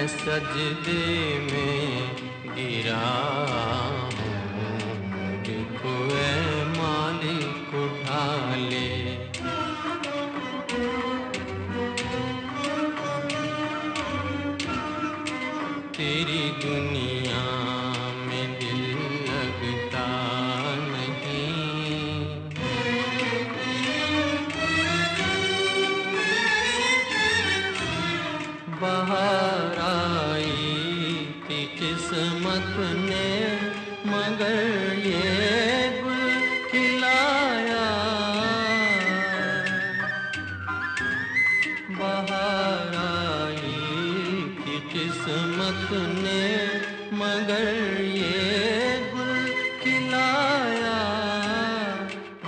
मैं सजदे में गिरा देखो ए मालिक उठा ले तेरी दुनिया बाहर आई थी किस्मत ने मगर ये खिलाया। बाहर आई थी किस्मत ने मगर ये गुल खिलाया।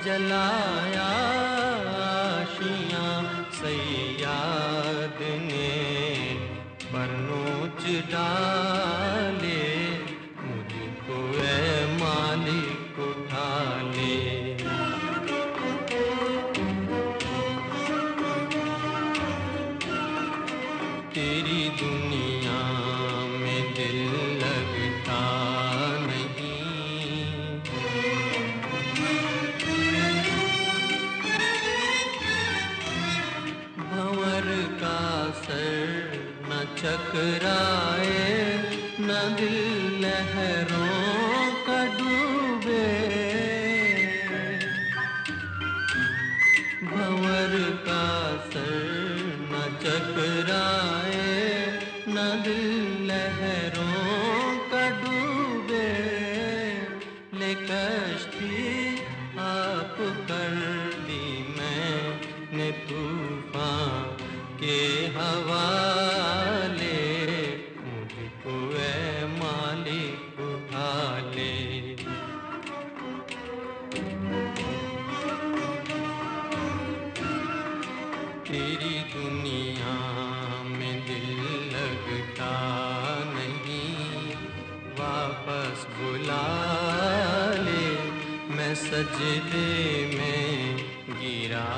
जलाया आशियाँ ने नोच डाले मुझको ए मालिक उठा तेरी दुनिया चकराए न दिल लहरों का डूबे। भंवर का सर न चकराए न ए मालिक उठा ले तेरी दुनिया में दिल लगता नहीं, वापस बुला ले। मैं सजदे में गिरा